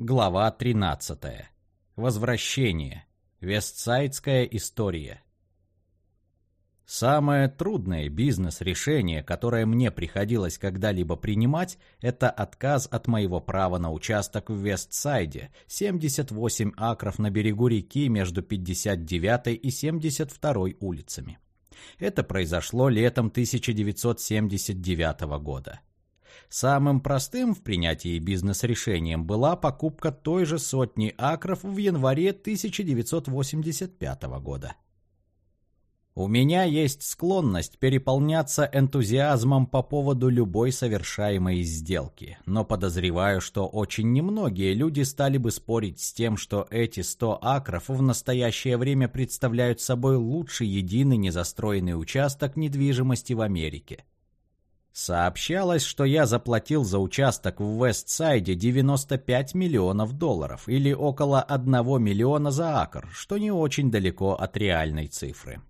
Глава 13. Возвращение. Вестсайдская история. Самое трудное бизнес-решение, которое мне приходилось когда-либо принимать, это отказ от моего права на участок в Вестсайде, 78 акров на берегу реки между 59 и 72 улицами. Это произошло летом 1979 года. Самым простым в принятии бизнес-решением была покупка той же сотни акров в январе 1985 года. У меня есть склонность переполняться энтузиазмом по поводу любой совершаемой сделки, но подозреваю, что очень немногие люди стали бы спорить с тем, что эти 100 акров в настоящее время представляют собой лучший единый незастроенный участок недвижимости в Америке. Сообщалось, что я заплатил за участок в Вестсайде 95 миллионов долларов или около 1 миллиона за акр, что не очень далеко от реальной цифры.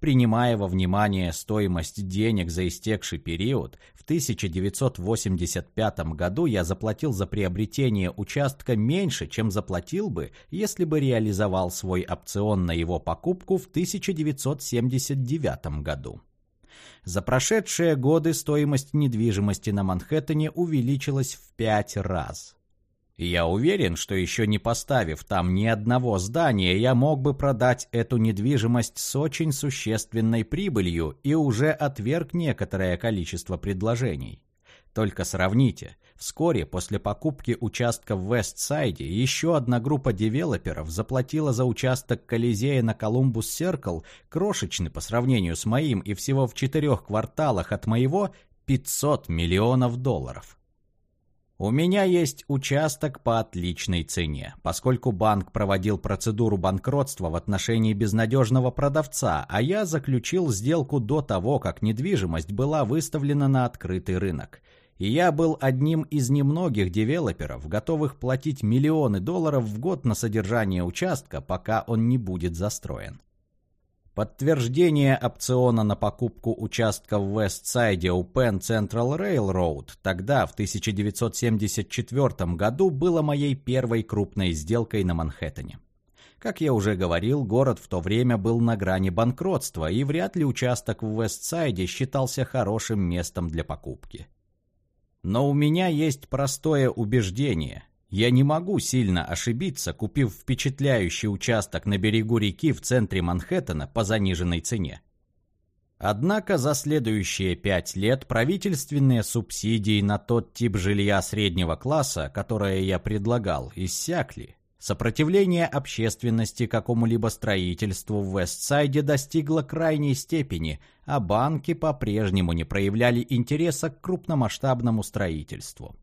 Принимая во внимание стоимость денег за истекший период, в 1985 году я заплатил за приобретение участка меньше, чем заплатил бы, если бы реализовал свой опцион на его покупку в 1979 году. За прошедшие годы стоимость недвижимости на Манхэттене увеличилась в пять раз. я уверен, что еще не поставив там ни одного здания, я мог бы продать эту недвижимость с очень существенной прибылью и уже отверг некоторое количество предложений. Только сравните. Вскоре после покупки участка в Вестсайде еще одна группа девелоперов заплатила за участок Колизея на Колумбус Серкл, крошечный по сравнению с моим и всего в четырех кварталах от моего, 500 миллионов долларов. У меня есть участок по отличной цене, поскольку банк проводил процедуру банкротства в отношении безнадежного продавца, а я заключил сделку до того, как недвижимость была выставлена на открытый рынок и я был одним из немногих девелоперов, готовых платить миллионы долларов в год на содержание участка, пока он не будет застроен. Подтверждение опциона на покупку участка в Вестсайде у Penn Central Railroad тогда, в 1974 году, было моей первой крупной сделкой на Манхэттене. Как я уже говорил, город в то время был на грани банкротства, и вряд ли участок в Вестсайде считался хорошим местом для покупки. Но у меня есть простое убеждение. Я не могу сильно ошибиться, купив впечатляющий участок на берегу реки в центре Манхэттена по заниженной цене. Однако за следующие пять лет правительственные субсидии на тот тип жилья среднего класса, которое я предлагал, иссякли. Сопротивление общественности какому-либо строительству в Вестсайде достигло крайней степени, а банки по-прежнему не проявляли интереса к крупномасштабному строительству.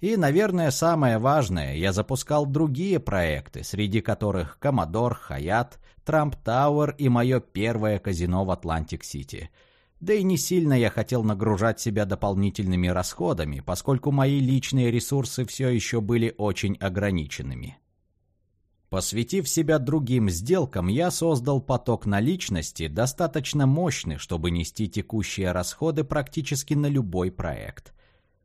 И, наверное, самое важное, я запускал другие проекты, среди которых Commodore, Хаят, Трамп Тауэр и мое первое казино в Атлантик-Сити. Да и не сильно я хотел нагружать себя дополнительными расходами, поскольку мои личные ресурсы все еще были очень ограниченными. Посвятив себя другим сделкам, я создал поток наличности, достаточно мощный, чтобы нести текущие расходы практически на любой проект.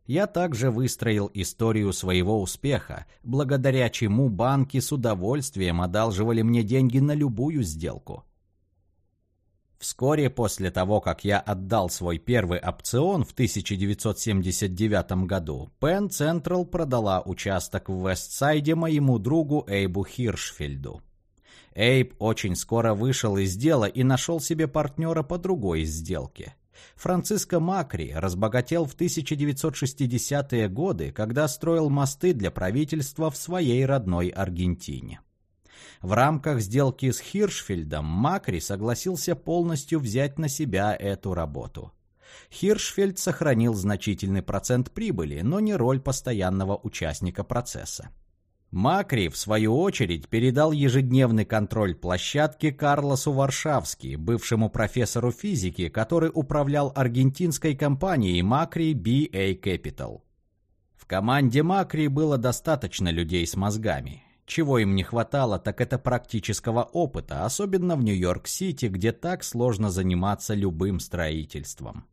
Я также выстроил историю своего успеха, благодаря чему банки с удовольствием одалживали мне деньги на любую сделку. Вскоре после того, как я отдал свой первый опцион в 1979 году, Penn Central продала участок в Вестсайде моему другу Эйбу Хиршфельду. Эйб очень скоро вышел из дела и нашел себе партнера по другой сделке. Франциско Макри разбогател в 1960-е годы, когда строил мосты для правительства в своей родной Аргентине. В рамках сделки с Хиршфельдом Макри согласился полностью взять на себя эту работу. Хиршфельд сохранил значительный процент прибыли, но не роль постоянного участника процесса. Макри, в свою очередь, передал ежедневный контроль площадки Карлосу Варшавски, бывшему профессору физики, который управлял аргентинской компанией Макри BA Capital. В команде Макри было достаточно людей с мозгами. Чего им не хватало, так это практического опыта, особенно в Нью-Йорк-Сити, где так сложно заниматься любым строительством.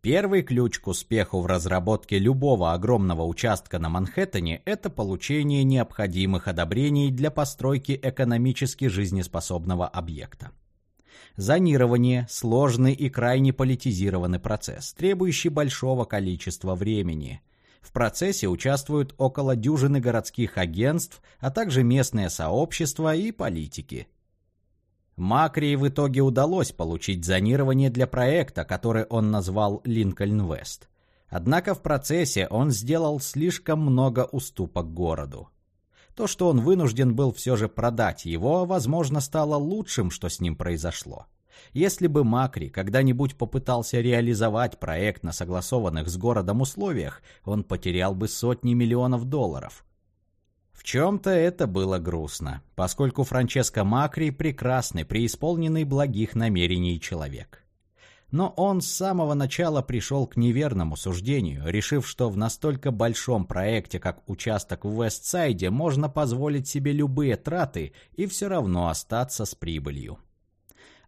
Первый ключ к успеху в разработке любого огромного участка на Манхэттене – это получение необходимых одобрений для постройки экономически жизнеспособного объекта. Зонирование – сложный и крайне политизированный процесс, требующий большого количества времени. В процессе участвуют около дюжины городских агентств, а также местное сообщество и политики – Макри в итоге удалось получить зонирование для проекта, который он назвал Линкольн Вест. Однако в процессе он сделал слишком много уступок городу. То, что он вынужден был все же продать его, возможно, стало лучшим, что с ним произошло. Если бы Макри когда-нибудь попытался реализовать проект на согласованных с городом условиях, он потерял бы сотни миллионов долларов. В чем-то это было грустно, поскольку Франческо Макри прекрасный, преисполненный благих намерений человек. Но он с самого начала пришел к неверному суждению, решив, что в настолько большом проекте, как участок в Вестсайде, можно позволить себе любые траты и все равно остаться с прибылью.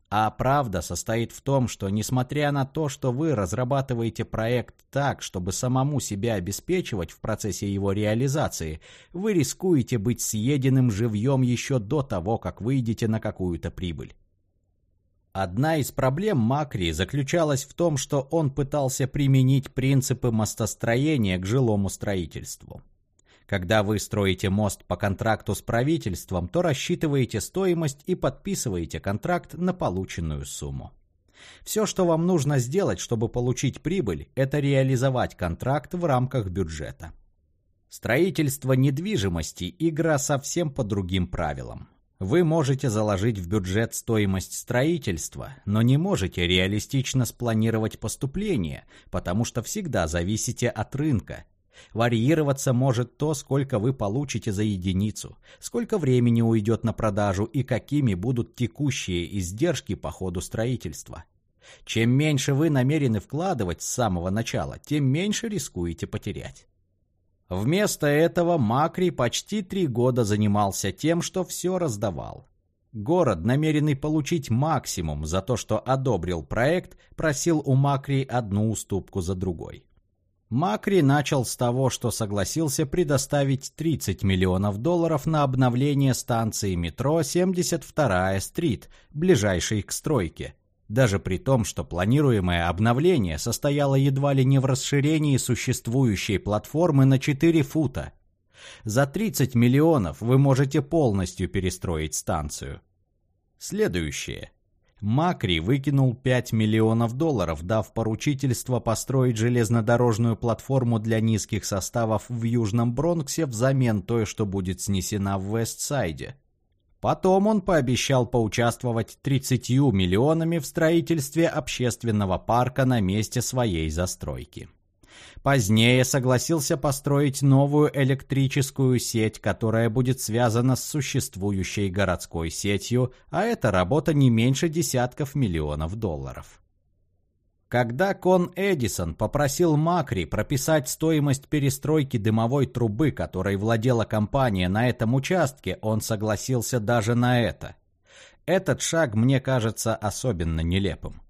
А правда состоит в том, что несмотря на то, что вы разрабатываете проект так, чтобы самому себя обеспечивать в процессе его реализации, вы рискуете быть съеденным живьем еще до того, как выйдете на какую-то прибыль. Одна из проблем Макри заключалась в том, что он пытался применить принципы мостостроения к жилому строительству. Когда вы строите мост по контракту с правительством, то рассчитываете стоимость и подписываете контракт на полученную сумму. Все, что вам нужно сделать, чтобы получить прибыль, это реализовать контракт в рамках бюджета. Строительство недвижимости – игра совсем по другим правилам. Вы можете заложить в бюджет стоимость строительства, но не можете реалистично спланировать поступление, потому что всегда зависите от рынка, Варьироваться может то, сколько вы получите за единицу, сколько времени уйдет на продажу и какими будут текущие издержки по ходу строительства. Чем меньше вы намерены вкладывать с самого начала, тем меньше рискуете потерять. Вместо этого Макри почти три года занимался тем, что все раздавал. Город, намеренный получить максимум за то, что одобрил проект, просил у Макри одну уступку за другой. Макри начал с того, что согласился предоставить 30 миллионов долларов на обновление станции метро 72-я стрит, ближайшей к стройке. Даже при том, что планируемое обновление состояло едва ли не в расширении существующей платформы на 4 фута. За 30 миллионов вы можете полностью перестроить станцию. Следующее. Макри выкинул 5 миллионов долларов, дав поручительство построить железнодорожную платформу для низких составов в Южном Бронксе взамен той, что будет снесена в Вестсайде. Потом он пообещал поучаствовать 30 миллионами в строительстве общественного парка на месте своей застройки. Позднее согласился построить новую электрическую сеть, которая будет связана с существующей городской сетью, а эта работа не меньше десятков миллионов долларов. Когда Кон Эдисон попросил Макри прописать стоимость перестройки дымовой трубы, которой владела компания на этом участке, он согласился даже на это. Этот шаг мне кажется особенно нелепым.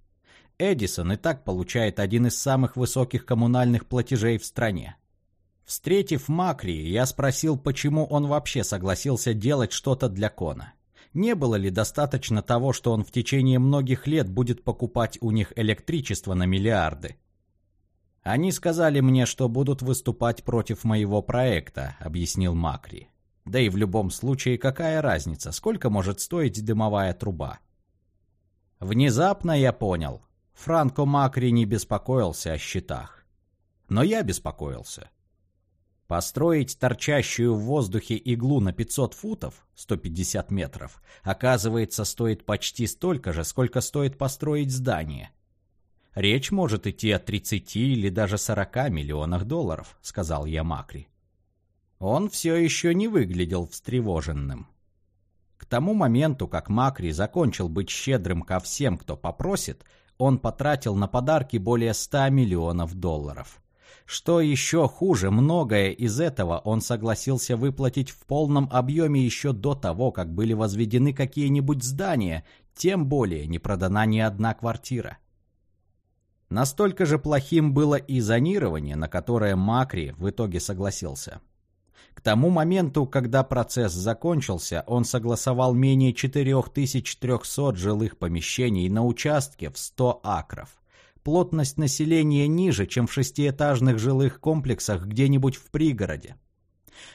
Эдисон и так получает один из самых высоких коммунальных платежей в стране. Встретив Макри, я спросил, почему он вообще согласился делать что-то для Кона. Не было ли достаточно того, что он в течение многих лет будет покупать у них электричество на миллиарды? Они сказали мне, что будут выступать против моего проекта, объяснил Макри. Да и в любом случае, какая разница, сколько может стоить дымовая труба? Внезапно я понял, Франко Макри не беспокоился о счетах. Но я беспокоился. Построить торчащую в воздухе иглу на 500 футов, 150 метров, оказывается, стоит почти столько же, сколько стоит построить здание. Речь может идти о 30 или даже 40 миллионах долларов, сказал я Макри. Он все еще не выглядел встревоженным. К тому моменту, как Макри закончил быть щедрым ко всем, кто попросит, он потратил на подарки более 100 миллионов долларов. Что еще хуже, многое из этого он согласился выплатить в полном объеме еще до того, как были возведены какие-нибудь здания, тем более не продана ни одна квартира. Настолько же плохим было и зонирование, на которое Макри в итоге согласился. Тому моменту, когда процесс закончился, он согласовал менее 4300 жилых помещений на участке в 100 акров. Плотность населения ниже, чем в шестиэтажных жилых комплексах где-нибудь в пригороде.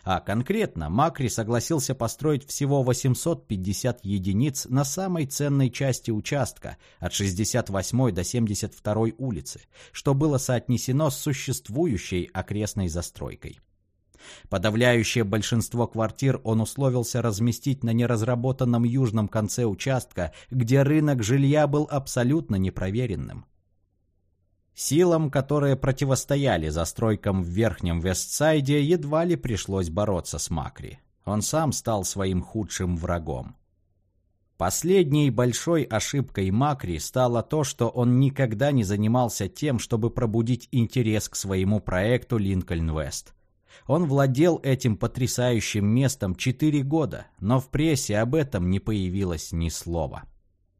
А конкретно Макри согласился построить всего 850 единиц на самой ценной части участка от 68 до 72 улицы, что было соотнесено с существующей окрестной застройкой. Подавляющее большинство квартир он условился разместить на неразработанном южном конце участка, где рынок жилья был абсолютно непроверенным. Силам, которые противостояли застройкам в Верхнем Вестсайде, едва ли пришлось бороться с Макри. Он сам стал своим худшим врагом. Последней большой ошибкой Макри стало то, что он никогда не занимался тем, чтобы пробудить интерес к своему проекту Линкольн-Вест. Он владел этим потрясающим местом четыре года, но в прессе об этом не появилось ни слова.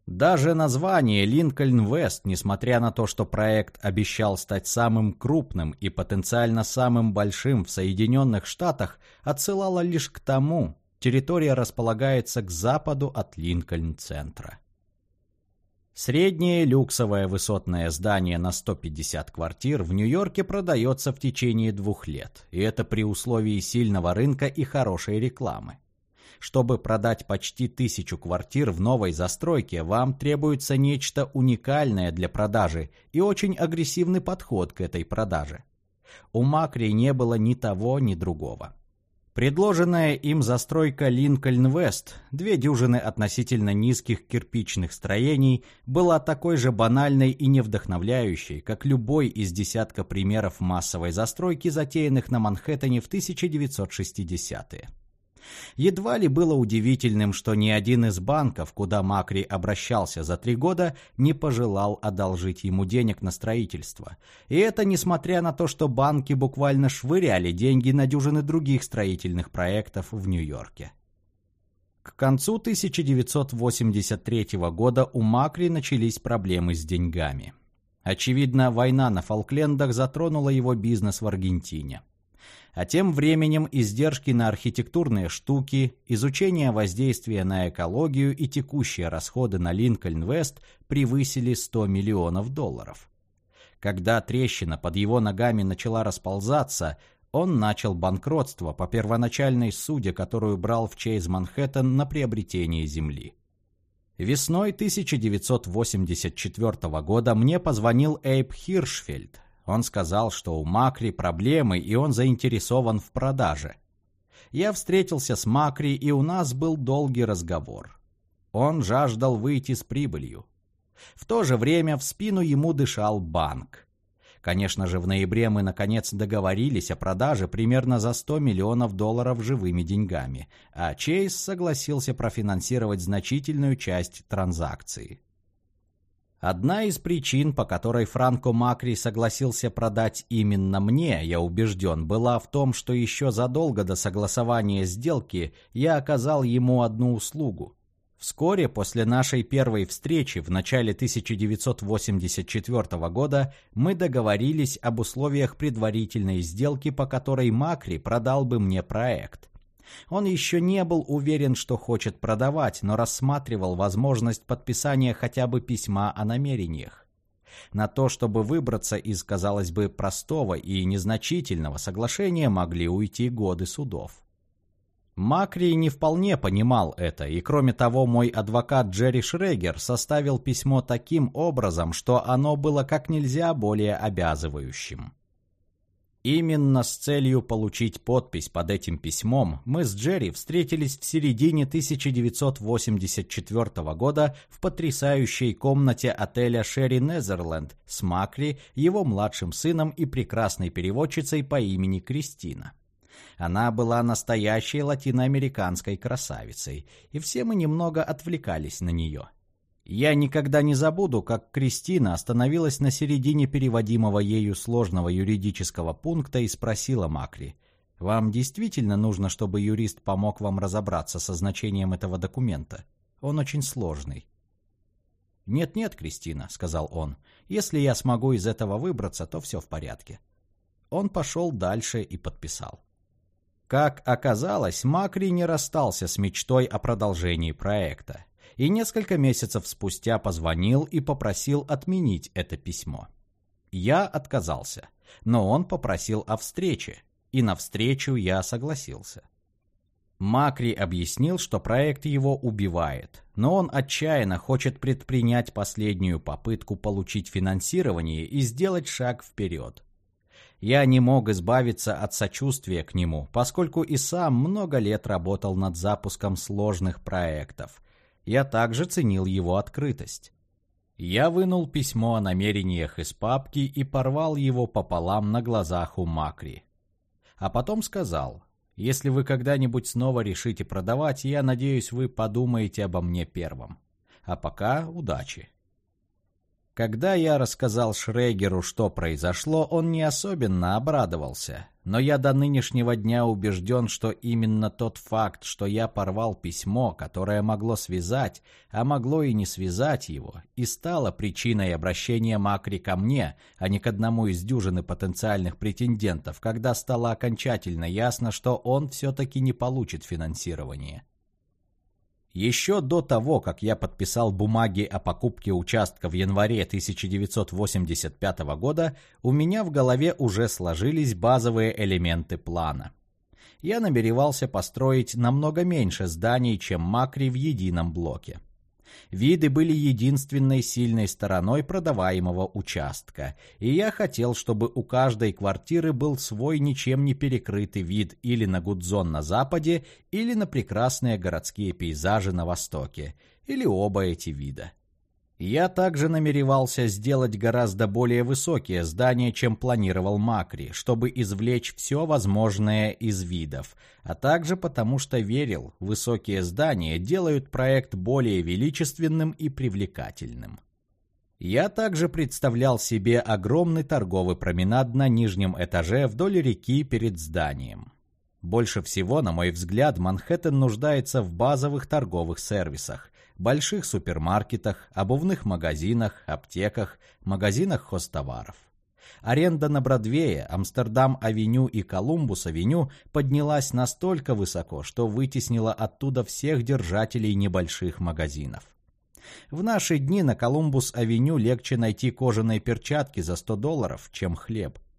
Даже название Линкольн-Вест, несмотря на то, что проект обещал стать самым крупным и потенциально самым большим в Соединенных Штатах, отсылало лишь к тому, территория располагается к западу от Линкольн-центра. Среднее люксовое высотное здание на 150 квартир в Нью-Йорке продается в течение двух лет, и это при условии сильного рынка и хорошей рекламы. Чтобы продать почти тысячу квартир в новой застройке, вам требуется нечто уникальное для продажи и очень агрессивный подход к этой продаже. У Макри не было ни того, ни другого. Предложенная им застройка Линкольн-Вест, две дюжины относительно низких кирпичных строений, была такой же банальной и невдохновляющей, как любой из десятка примеров массовой застройки, затеянных на Манхэттене в 1960-е. Едва ли было удивительным, что ни один из банков, куда Макри обращался за три года, не пожелал одолжить ему денег на строительство. И это несмотря на то, что банки буквально швыряли деньги на дюжины других строительных проектов в Нью-Йорке. К концу 1983 года у Макри начались проблемы с деньгами. Очевидно, война на Фолклендах затронула его бизнес в Аргентине. А тем временем издержки на архитектурные штуки, изучение воздействия на экологию и текущие расходы на Линкольн-Вест превысили 100 миллионов долларов. Когда трещина под его ногами начала расползаться, он начал банкротство по первоначальной суде, которую брал в Чейз Манхэттен на приобретение земли. Весной 1984 года мне позвонил Эйб Хиршфельд, он сказал, что у Макри проблемы и он заинтересован в продаже. Я встретился с Макри, и у нас был долгий разговор. Он жаждал выйти с прибылью. В то же время в спину ему дышал банк. Конечно же, в ноябре мы наконец договорились о продаже примерно за 100 миллионов долларов живыми деньгами, а Чейз согласился профинансировать значительную часть транзакции. Одна из причин, по которой Франко Макри согласился продать именно мне, я убежден, была в том, что еще задолго до согласования сделки я оказал ему одну услугу. Вскоре после нашей первой встречи в начале 1984 года мы договорились об условиях предварительной сделки, по которой Макри продал бы мне проект. Он еще не был уверен, что хочет продавать, но рассматривал возможность подписания хотя бы письма о намерениях. На то, чтобы выбраться из, казалось бы, простого и незначительного соглашения, могли уйти годы судов. Макри не вполне понимал это, и кроме того, мой адвокат Джерри Шрегер составил письмо таким образом, что оно было как нельзя более обязывающим. Именно с целью получить подпись под этим письмом мы с Джерри встретились в середине 1984 года в потрясающей комнате отеля Шерри Незерленд с Макри, его младшим сыном и прекрасной переводчицей по имени Кристина. Она была настоящей латиноамериканской красавицей, и все мы немного отвлекались на нее. Я никогда не забуду, как Кристина остановилась на середине переводимого ею сложного юридического пункта и спросила Макри, «Вам действительно нужно, чтобы юрист помог вам разобраться со значением этого документа? Он очень сложный». «Нет-нет, Кристина», — сказал он, — «если я смогу из этого выбраться, то все в порядке». Он пошел дальше и подписал. Как оказалось, Макри не расстался с мечтой о продолжении проекта и несколько месяцев спустя позвонил и попросил отменить это письмо. Я отказался, но он попросил о встрече, и на встречу я согласился. Макри объяснил, что проект его убивает, но он отчаянно хочет предпринять последнюю попытку получить финансирование и сделать шаг вперед. Я не мог избавиться от сочувствия к нему, поскольку и сам много лет работал над запуском сложных проектов. Я также ценил его открытость. Я вынул письмо о намерениях из папки и порвал его пополам на глазах у Макри. А потом сказал, если вы когда-нибудь снова решите продавать, я надеюсь, вы подумаете обо мне первым. А пока удачи. Когда я рассказал Шрейгеру, что произошло, он не особенно обрадовался. Но я до нынешнего дня убежден, что именно тот факт, что я порвал письмо, которое могло связать, а могло и не связать его, и стало причиной обращения Макри ко мне, а не к одному из дюжины потенциальных претендентов, когда стало окончательно ясно, что он все-таки не получит финансирование. Еще до того, как я подписал бумаги о покупке участка в январе 1985 года, у меня в голове уже сложились базовые элементы плана. Я намеревался построить намного меньше зданий, чем Макри в едином блоке. Виды были единственной сильной стороной продаваемого участка, и я хотел, чтобы у каждой квартиры был свой ничем не перекрытый вид или на Гудзон на западе, или на прекрасные городские пейзажи на востоке, или оба эти вида. Я также намеревался сделать гораздо более высокие здания, чем планировал Макри, чтобы извлечь все возможное из видов, а также потому что верил, высокие здания делают проект более величественным и привлекательным. Я также представлял себе огромный торговый променад на нижнем этаже вдоль реки перед зданием. Больше всего, на мой взгляд, Манхэттен нуждается в базовых торговых сервисах, больших супермаркетах, обувных магазинах, аптеках, магазинах хостоваров. Аренда на Бродвее, Амстердам-авеню и Колумбус-авеню поднялась настолько высоко, что вытеснила оттуда всех держателей небольших магазинов. В наши дни на Колумбус-авеню легче найти кожаные перчатки за 100 долларов, чем хлеб –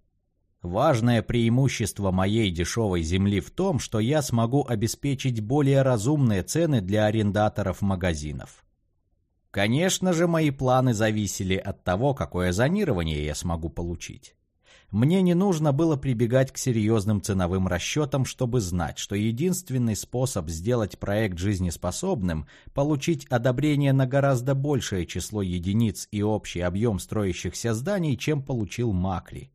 Важное преимущество моей дешевой земли в том, что я смогу обеспечить более разумные цены для арендаторов магазинов. Конечно же, мои планы зависели от того, какое зонирование я смогу получить. Мне не нужно было прибегать к серьезным ценовым расчетам, чтобы знать, что единственный способ сделать проект жизнеспособным – получить одобрение на гораздо большее число единиц и общий объем строящихся зданий, чем получил Макри.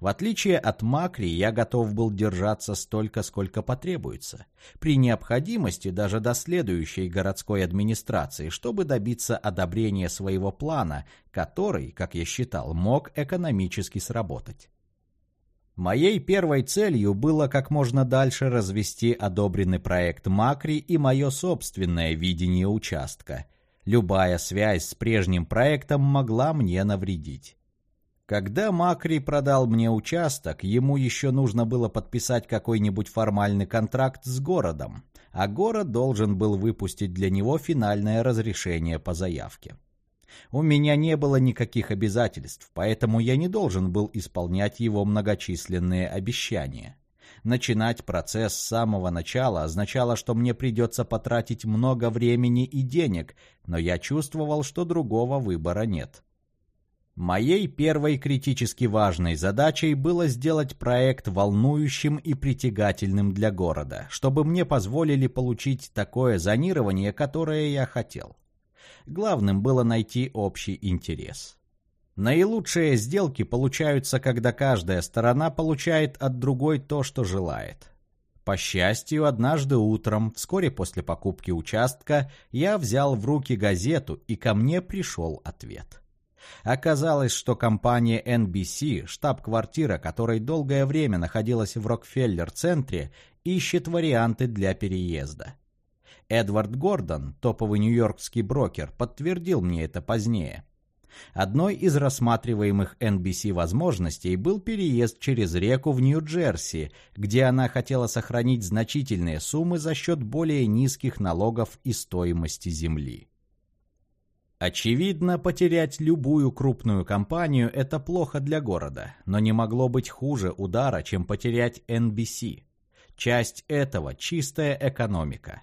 В отличие от Макри, я готов был держаться столько, сколько потребуется. При необходимости даже до следующей городской администрации, чтобы добиться одобрения своего плана, который, как я считал, мог экономически сработать. Моей первой целью было как можно дальше развести одобренный проект Макри и мое собственное видение участка. Любая связь с прежним проектом могла мне навредить. Когда Макри продал мне участок, ему еще нужно было подписать какой-нибудь формальный контракт с городом, а город должен был выпустить для него финальное разрешение по заявке. У меня не было никаких обязательств, поэтому я не должен был исполнять его многочисленные обещания. Начинать процесс с самого начала означало, что мне придется потратить много времени и денег, но я чувствовал, что другого выбора нет. Моей первой критически важной задачей было сделать проект волнующим и притягательным для города, чтобы мне позволили получить такое зонирование, которое я хотел. Главным было найти общий интерес. Наилучшие сделки получаются, когда каждая сторона получает от другой то, что желает. По счастью, однажды утром, вскоре после покупки участка, я взял в руки газету, и ко мне пришел ответ – Оказалось, что компания NBC, штаб-квартира которой долгое время находилась в Рокфеллер-центре, ищет варианты для переезда. Эдвард Гордон, топовый нью-йоркский брокер, подтвердил мне это позднее. Одной из рассматриваемых NBC возможностей был переезд через реку в Нью-Джерси, где она хотела сохранить значительные суммы за счет более низких налогов и стоимости земли. Очевидно, потерять любую крупную компанию – это плохо для города, но не могло быть хуже удара, чем потерять NBC. Часть этого – чистая экономика.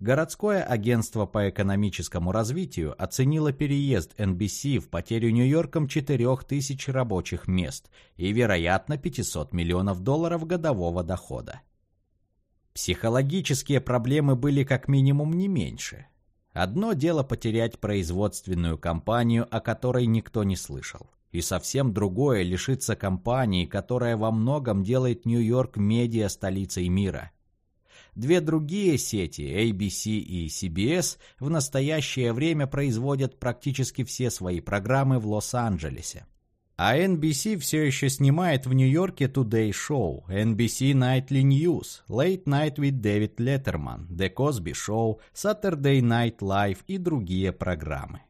Городское агентство по экономическому развитию оценило переезд NBC в потерю Нью-Йорком 4000 рабочих мест и, вероятно, 500 миллионов долларов годового дохода. Психологические проблемы были как минимум не меньше. Одно дело потерять производственную компанию, о которой никто не слышал. И совсем другое лишиться компании, которая во многом делает Нью-Йорк медиа столицей мира. Две другие сети, ABC и CBS, в настоящее время производят практически все свои программы в Лос-Анджелесе. А NBC все еще снимает в Нью-Йорке Today Show, NBC Nightly News, Late Night with David Letterman, The Cosby Show, Saturday Night Live и другие программы.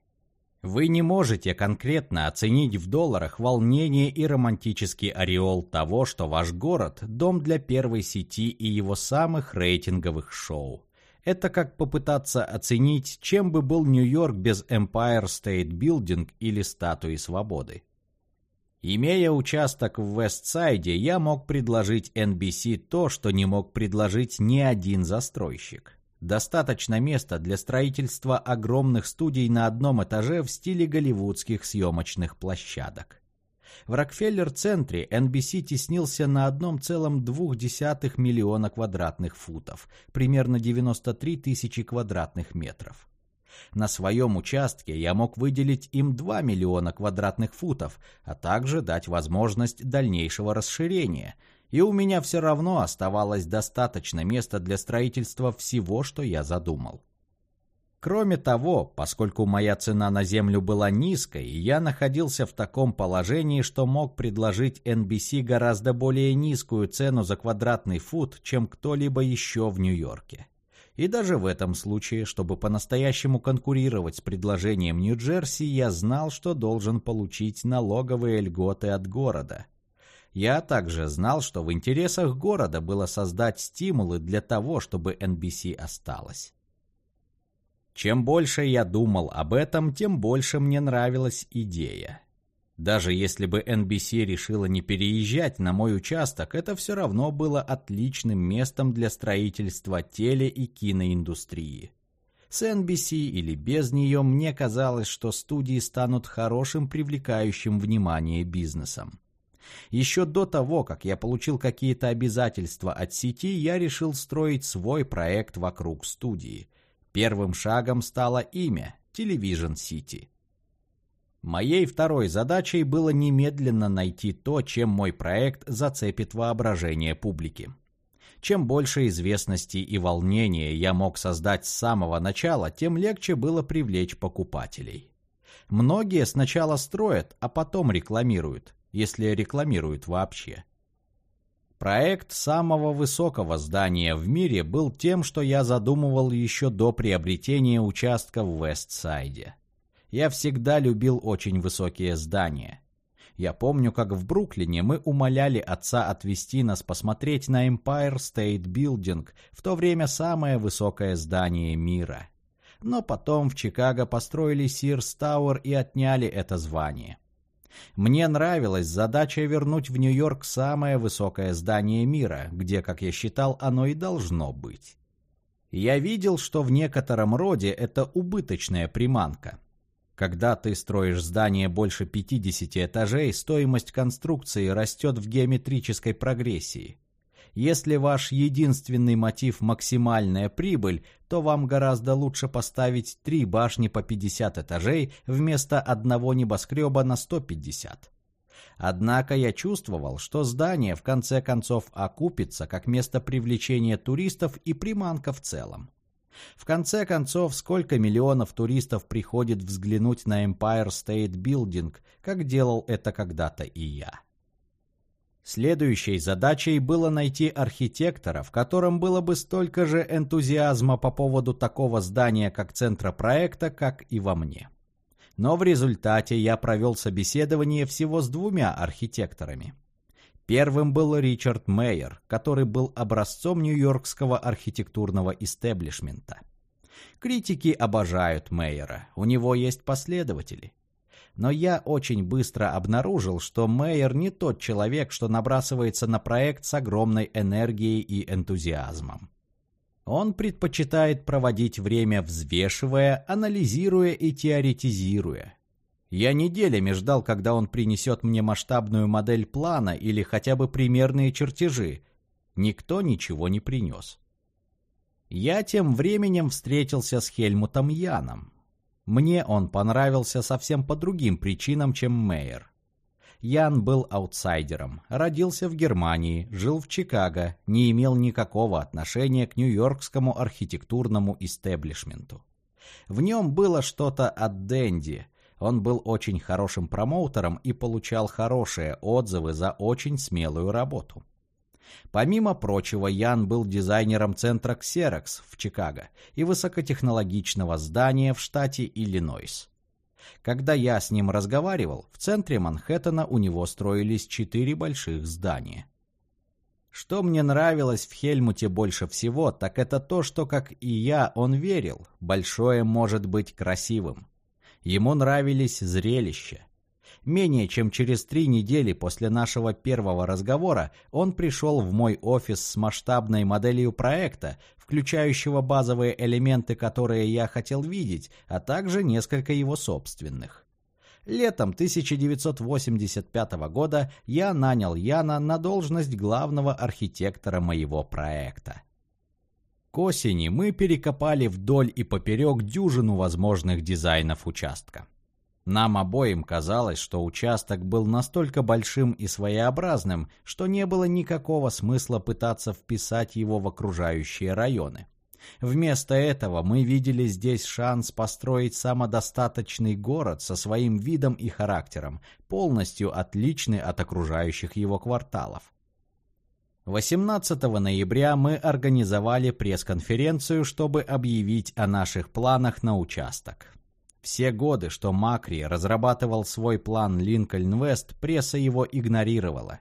Вы не можете конкретно оценить в долларах волнение и романтический ореол того, что ваш город – дом для первой сети и его самых рейтинговых шоу. Это как попытаться оценить, чем бы был Нью-Йорк без Empire State Building или Статуи Свободы. Имея участок в Вестсайде, я мог предложить NBC то, что не мог предложить ни один застройщик. Достаточно места для строительства огромных студий на одном этаже в стиле голливудских съемочных площадок. В Рокфеллер-центре NBC теснился на 1,2 миллиона квадратных футов, примерно 93 тысячи квадратных метров. На своем участке я мог выделить им 2 миллиона квадратных футов, а также дать возможность дальнейшего расширения – и у меня все равно оставалось достаточно места для строительства всего, что я задумал. Кроме того, поскольку моя цена на землю была низкой, я находился в таком положении, что мог предложить NBC гораздо более низкую цену за квадратный фут, чем кто-либо еще в Нью-Йорке. И даже в этом случае, чтобы по-настоящему конкурировать с предложением Нью-Джерси, я знал, что должен получить налоговые льготы от города – я также знал, что в интересах города было создать стимулы для того, чтобы NBC осталась. Чем больше я думал об этом, тем больше мне нравилась идея. Даже если бы NBC решила не переезжать на мой участок, это все равно было отличным местом для строительства теле- и киноиндустрии. С NBC или без нее мне казалось, что студии станут хорошим привлекающим внимание бизнесом. Еще до того, как я получил какие-то обязательства от сети, я решил строить свой проект вокруг студии. Первым шагом стало имя Television City. Моей второй задачей было немедленно найти то, чем мой проект зацепит воображение публики. Чем больше известности и волнения я мог создать с самого начала, тем легче было привлечь покупателей. Многие сначала строят, а потом рекламируют если рекламируют вообще. Проект самого высокого здания в мире был тем, что я задумывал еще до приобретения участка в Вестсайде. Я всегда любил очень высокие здания. Я помню, как в Бруклине мы умоляли отца отвезти нас посмотреть на Empire State Building, в то время самое высокое здание мира. Но потом в Чикаго построили Sears Tower и отняли это звание. Мне нравилась задача вернуть в Нью-Йорк самое высокое здание мира, где, как я считал, оно и должно быть. Я видел, что в некотором роде это убыточная приманка. Когда ты строишь здание больше 50 этажей, стоимость конструкции растет в геометрической прогрессии. Если ваш единственный мотив – максимальная прибыль, то вам гораздо лучше поставить три башни по 50 этажей вместо одного небоскреба на 150. Однако я чувствовал, что здание в конце концов окупится как место привлечения туристов и приманка в целом. В конце концов, сколько миллионов туристов приходит взглянуть на Empire State Building, как делал это когда-то и я. Следующей задачей было найти архитектора, в котором было бы столько же энтузиазма по поводу такого здания как центра проекта, как и во мне. Но в результате я провел собеседование всего с двумя архитекторами. Первым был Ричард Мейер, который был образцом нью-йоркского архитектурного истеблишмента. Критики обожают Мейера, у него есть последователи. Но я очень быстро обнаружил, что Мейер не тот человек, что набрасывается на проект с огромной энергией и энтузиазмом. Он предпочитает проводить время взвешивая, анализируя и теоретизируя, я неделями ждал, когда он принесет мне масштабную модель плана или хотя бы примерные чертежи. Никто ничего не принес. Я тем временем встретился с Хельмутом Яном. Мне он понравился совсем по другим причинам, чем Мейер. Ян был аутсайдером, родился в Германии, жил в Чикаго, не имел никакого отношения к нью-йоркскому архитектурному истеблишменту. В нем было что-то от Дэнди – он был очень хорошим промоутером и получал хорошие отзывы за очень смелую работу. Помимо прочего, Ян был дизайнером центра Xerox в Чикаго и высокотехнологичного здания в штате Иллинойс. Когда я с ним разговаривал, в центре Манхэттена у него строились четыре больших здания. Что мне нравилось в Хельмуте больше всего, так это то, что, как и я, он верил, большое может быть красивым. Ему нравились зрелища. Менее чем через три недели после нашего первого разговора он пришел в мой офис с масштабной моделью проекта, включающего базовые элементы, которые я хотел видеть, а также несколько его собственных. Летом 1985 года я нанял Яна на должность главного архитектора моего проекта. К осени мы перекопали вдоль и поперек дюжину возможных дизайнов участка. Нам обоим казалось, что участок был настолько большим и своеобразным, что не было никакого смысла пытаться вписать его в окружающие районы. Вместо этого мы видели здесь шанс построить самодостаточный город со своим видом и характером, полностью отличный от окружающих его кварталов. 18 ноября мы организовали пресс-конференцию, чтобы объявить о наших планах на участок. Все годы, что Макри разрабатывал свой план Линкольн-Вест, пресса его игнорировала.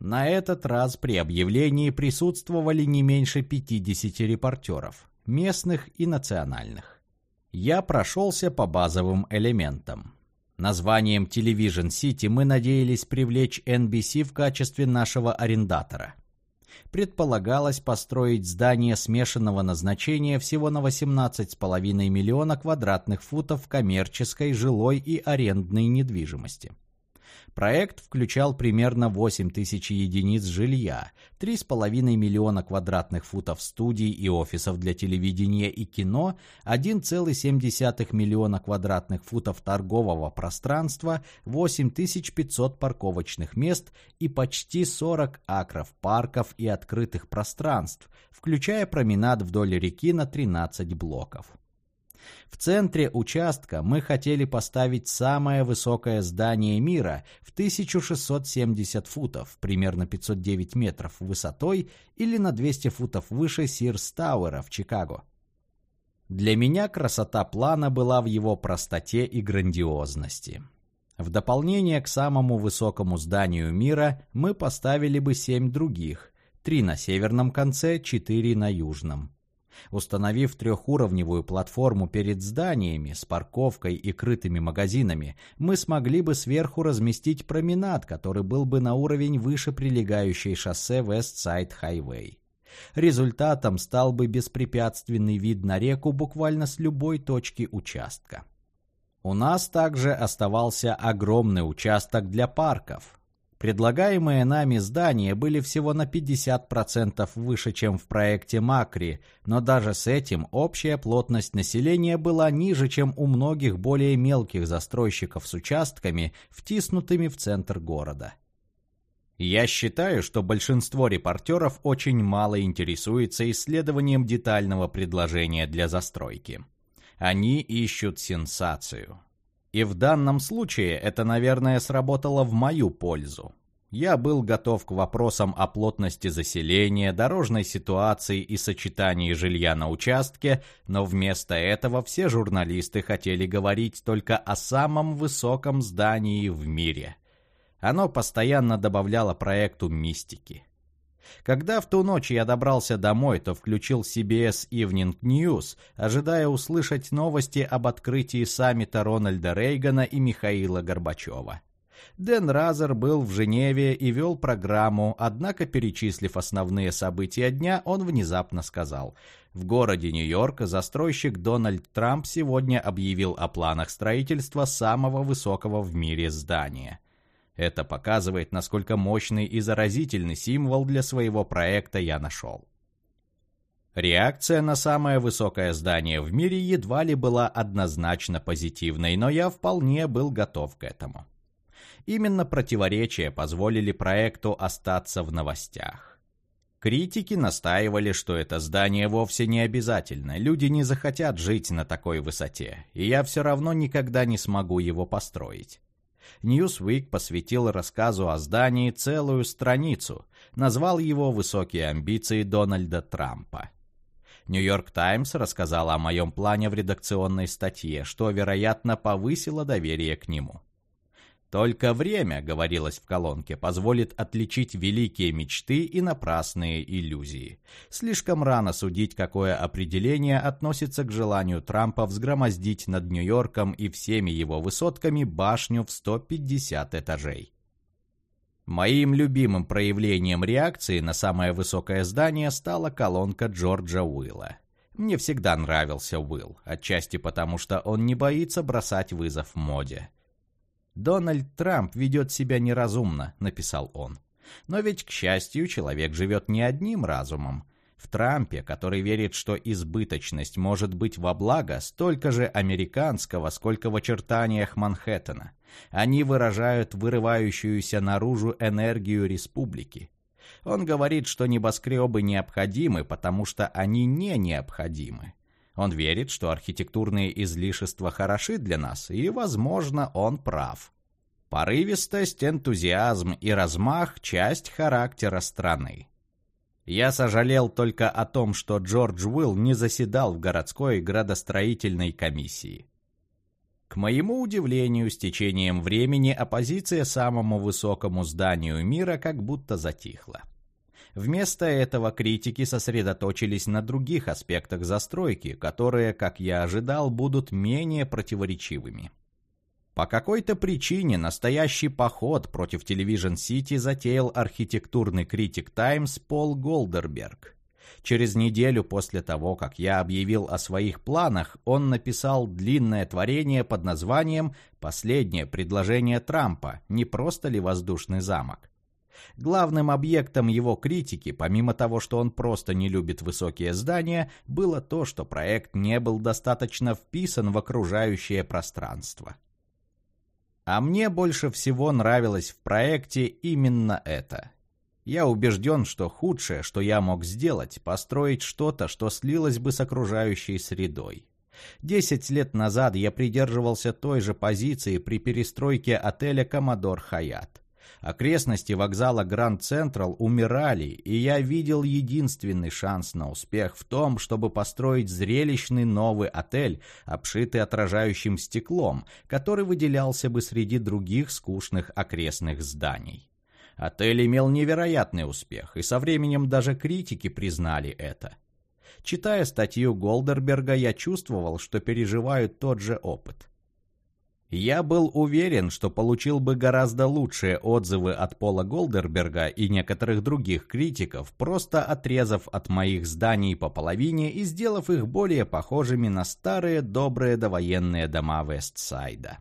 На этот раз при объявлении присутствовали не меньше 50 репортеров, местных и национальных. Я прошелся по базовым элементам. Названием Television City мы надеялись привлечь NBC в качестве нашего арендатора – предполагалось построить здание смешанного назначения всего на 18,5 миллиона квадратных футов коммерческой, жилой и арендной недвижимости. Проект включал примерно 8 тысяч единиц жилья, 3,5 миллиона квадратных футов студий и офисов для телевидения и кино, 1,7 миллиона квадратных футов торгового пространства, 8500 парковочных мест и почти 40 акров парков и открытых пространств, включая променад вдоль реки на 13 блоков. В центре участка мы хотели поставить самое высокое здание мира в 1670 футов, примерно 509 метров высотой или на 200 футов выше Сирс Тауэра в Чикаго. Для меня красота плана была в его простоте и грандиозности. В дополнение к самому высокому зданию мира мы поставили бы семь других, три на северном конце, четыре на южном. Установив трехуровневую платформу перед зданиями с парковкой и крытыми магазинами, мы смогли бы сверху разместить променад, который был бы на уровень выше прилегающей шоссе West Highway. Результатом стал бы беспрепятственный вид на реку буквально с любой точки участка. У нас также оставался огромный участок для парков – Предлагаемые нами здания были всего на 50% выше, чем в проекте Макри, но даже с этим общая плотность населения была ниже, чем у многих более мелких застройщиков с участками, втиснутыми в центр города. Я считаю, что большинство репортеров очень мало интересуется исследованием детального предложения для застройки. Они ищут сенсацию. И в данном случае это, наверное, сработало в мою пользу. Я был готов к вопросам о плотности заселения, дорожной ситуации и сочетании жилья на участке, но вместо этого все журналисты хотели говорить только о самом высоком здании в мире. Оно постоянно добавляло проекту мистики. Когда в ту ночь я добрался домой, то включил CBS Evening News, ожидая услышать новости об открытии саммита Рональда Рейгана и Михаила Горбачева. Дэн Разер был в Женеве и вел программу, однако, перечислив основные события дня, он внезапно сказал, в городе Нью-Йорк застройщик Дональд Трамп сегодня объявил о планах строительства самого высокого в мире здания. Это показывает, насколько мощный и заразительный символ для своего проекта я нашел. Реакция на самое высокое здание в мире едва ли была однозначно позитивной, но я вполне был готов к этому. Именно противоречия позволили проекту остаться в новостях. Критики настаивали, что это здание вовсе не обязательно, люди не захотят жить на такой высоте, и я все равно никогда не смогу его построить. Newsweek посвятил рассказу о здании целую страницу, назвал его «Высокие амбиции Дональда Трампа». Нью-Йорк Таймс рассказал о моем плане в редакционной статье, что, вероятно, повысило доверие к нему. Только время, говорилось в колонке, позволит отличить великие мечты и напрасные иллюзии. Слишком рано судить, какое определение относится к желанию Трампа взгромоздить над Нью-Йорком и всеми его высотками башню в 150 этажей. Моим любимым проявлением реакции на самое высокое здание стала колонка Джорджа Уилла. Мне всегда нравился Уилл, отчасти потому, что он не боится бросать вызов моде. «Дональд Трамп ведет себя неразумно», — написал он. Но ведь, к счастью, человек живет не одним разумом. В Трампе, который верит, что избыточность может быть во благо столько же американского, сколько в очертаниях Манхэттена. Они выражают вырывающуюся наружу энергию республики. Он говорит, что небоскребы необходимы, потому что они не необходимы. Он верит, что архитектурные излишества хороши для нас, и, возможно, он прав. Порывистость, энтузиазм и размах – часть характера страны. Я сожалел только о том, что Джордж Уилл не заседал в городской градостроительной комиссии. К моему удивлению, с течением времени оппозиция самому высокому зданию мира как будто затихла. Вместо этого критики сосредоточились на других аспектах застройки, которые, как я ожидал, будут менее противоречивыми. По какой-то причине настоящий поход против Television City затеял архитектурный критик Times Пол Голдерберг. Через неделю после того, как я объявил о своих планах, он написал длинное творение под названием «Последнее предложение Трампа. Не просто ли воздушный замок?». Главным объектом его критики, помимо того, что он просто не любит высокие здания, было то, что проект не был достаточно вписан в окружающее пространство. А мне больше всего нравилось в проекте именно это. Я убежден, что худшее, что я мог сделать, построить что-то, что слилось бы с окружающей средой. Десять лет назад я придерживался той же позиции при перестройке отеля «Коммодор Хаят». Окрестности вокзала Гранд Централ умирали, и я видел единственный шанс на успех в том, чтобы построить зрелищный новый отель, обшитый отражающим стеклом, который выделялся бы среди других скучных окрестных зданий. Отель имел невероятный успех, и со временем даже критики признали это. Читая статью Голдерберга, я чувствовал, что переживаю тот же опыт. Я был уверен, что получил бы гораздо лучшие отзывы от Пола Голдерберга и некоторых других критиков, просто отрезав от моих зданий по половине и сделав их более похожими на старые добрые довоенные дома Вестсайда.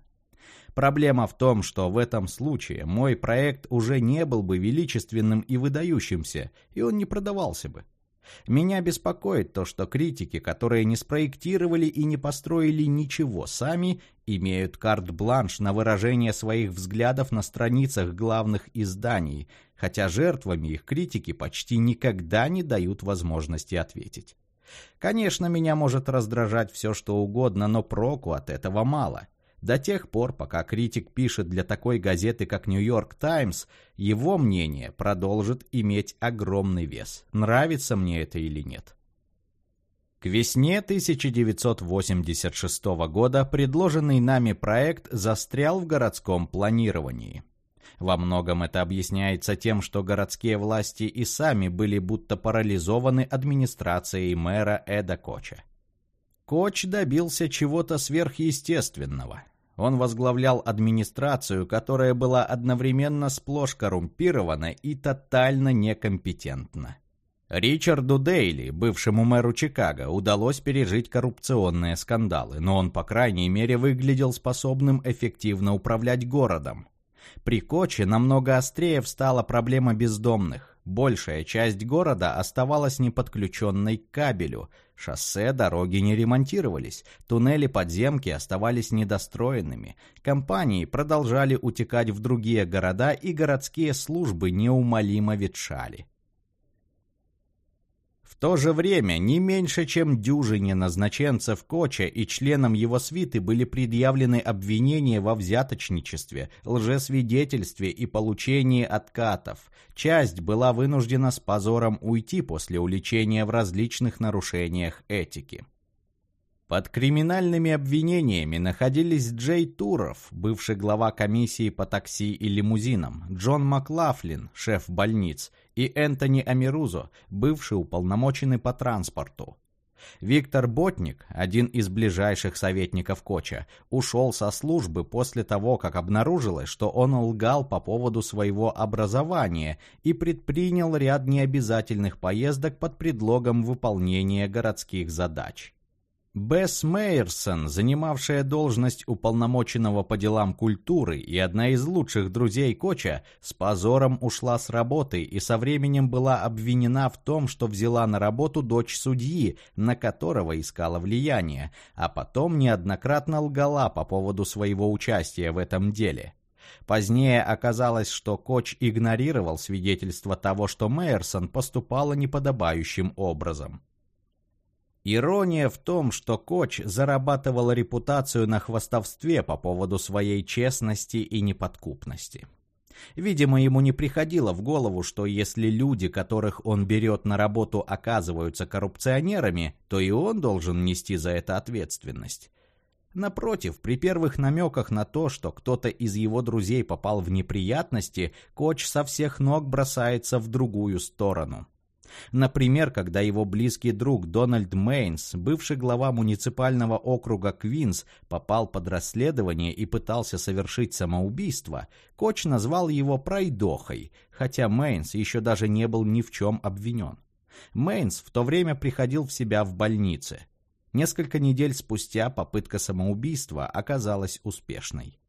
Проблема в том, что в этом случае мой проект уже не был бы величественным и выдающимся, и он не продавался бы. Меня беспокоит то, что критики, которые не спроектировали и не построили ничего сами, имеют карт-бланш на выражение своих взглядов на страницах главных изданий, хотя жертвами их критики почти никогда не дают возможности ответить. Конечно, меня может раздражать все, что угодно, но проку от этого мало. До тех пор, пока критик пишет для такой газеты, как «Нью-Йорк Таймс», его мнение продолжит иметь огромный вес, нравится мне это или нет. К весне 1986 года предложенный нами проект застрял в городском планировании. Во многом это объясняется тем, что городские власти и сами были будто парализованы администрацией мэра Эда Коча. Коч добился чего-то сверхъестественного. Он возглавлял администрацию, которая была одновременно сплошь коррумпирована и тотально некомпетентна. Ричарду Дейли, бывшему мэру Чикаго, удалось пережить коррупционные скандалы, но он, по крайней мере, выглядел способным эффективно управлять городом. При Коче намного острее встала проблема бездомных. Большая часть города оставалась неподключенной к кабелю. Шоссе, дороги не ремонтировались, туннели подземки оставались недостроенными. Компании продолжали утекать в другие города, и городские службы неумолимо ветшали то же время не меньше, чем дюжине назначенцев Коча и членам его свиты были предъявлены обвинения во взяточничестве, лжесвидетельстве и получении откатов. Часть была вынуждена с позором уйти после уличения в различных нарушениях этики. Под криминальными обвинениями находились Джей Туров, бывший глава комиссии по такси и лимузинам, Джон Маклафлин, шеф больниц, и Энтони Амирузо, бывший уполномоченный по транспорту. Виктор Ботник, один из ближайших советников Коча, ушел со службы после того, как обнаружилось, что он лгал по поводу своего образования и предпринял ряд необязательных поездок под предлогом выполнения городских задач. Бесс Мейерсон, занимавшая должность уполномоченного по делам культуры и одна из лучших друзей Коча, с позором ушла с работы и со временем была обвинена в том, что взяла на работу дочь судьи, на которого искала влияние, а потом неоднократно лгала по поводу своего участия в этом деле. Позднее оказалось, что Коч игнорировал свидетельство того, что Мейерсон поступала неподобающим образом. Ирония в том, что Коч зарабатывал репутацию на хвастовстве по поводу своей честности и неподкупности. Видимо, ему не приходило в голову, что если люди, которых он берет на работу, оказываются коррупционерами, то и он должен нести за это ответственность. Напротив, при первых намеках на то, что кто-то из его друзей попал в неприятности, Коч со всех ног бросается в другую сторону. Например, когда его близкий друг Дональд Мейнс, бывший глава муниципального округа Квинс, попал под расследование и пытался совершить самоубийство, Коч назвал его пройдохой, хотя Мейнс еще даже не был ни в чем обвинен. Мейнс в то время приходил в себя в больнице. Несколько недель спустя попытка самоубийства оказалась успешной.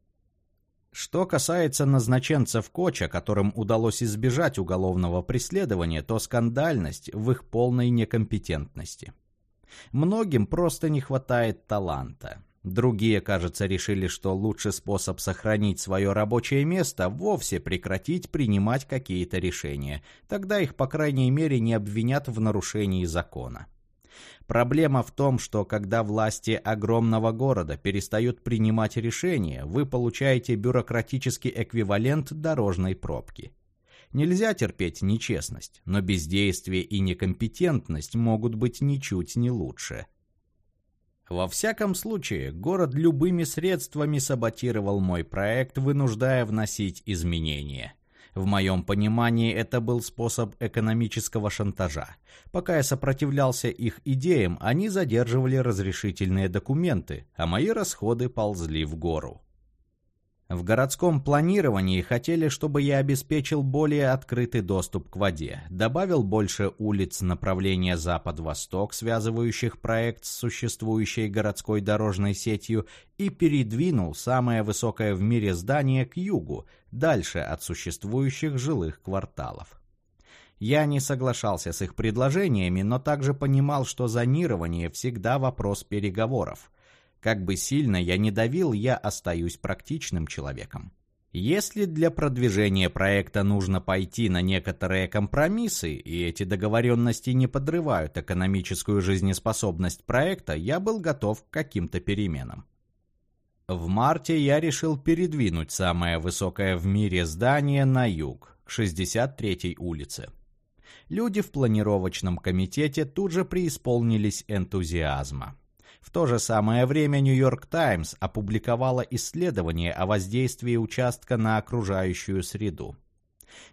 Что касается назначенцев Коча, которым удалось избежать уголовного преследования, то скандальность в их полной некомпетентности. Многим просто не хватает таланта. Другие, кажется, решили, что лучший способ сохранить свое рабочее место – вовсе прекратить принимать какие-то решения. Тогда их, по крайней мере, не обвинят в нарушении закона. Проблема в том, что когда власти огромного города перестают принимать решения, вы получаете бюрократический эквивалент дорожной пробки. Нельзя терпеть нечестность, но бездействие и некомпетентность могут быть ничуть не лучше. Во всяком случае, город любыми средствами саботировал мой проект, вынуждая вносить изменения. В моем понимании это был способ экономического шантажа. Пока я сопротивлялся их идеям, они задерживали разрешительные документы, а мои расходы ползли в гору. В городском планировании хотели, чтобы я обеспечил более открытый доступ к воде, добавил больше улиц направления запад-восток, связывающих проект с существующей городской дорожной сетью, и передвинул самое высокое в мире здание к югу, дальше от существующих жилых кварталов. Я не соглашался с их предложениями, но также понимал, что зонирование всегда вопрос переговоров – как бы сильно я не давил, я остаюсь практичным человеком. Если для продвижения проекта нужно пойти на некоторые компромиссы, и эти договоренности не подрывают экономическую жизнеспособность проекта, я был готов к каким-то переменам. В марте я решил передвинуть самое высокое в мире здание на юг, к 63-й улице. Люди в планировочном комитете тут же преисполнились энтузиазма. В то же самое время «Нью-Йорк Таймс» опубликовала исследование о воздействии участка на окружающую среду.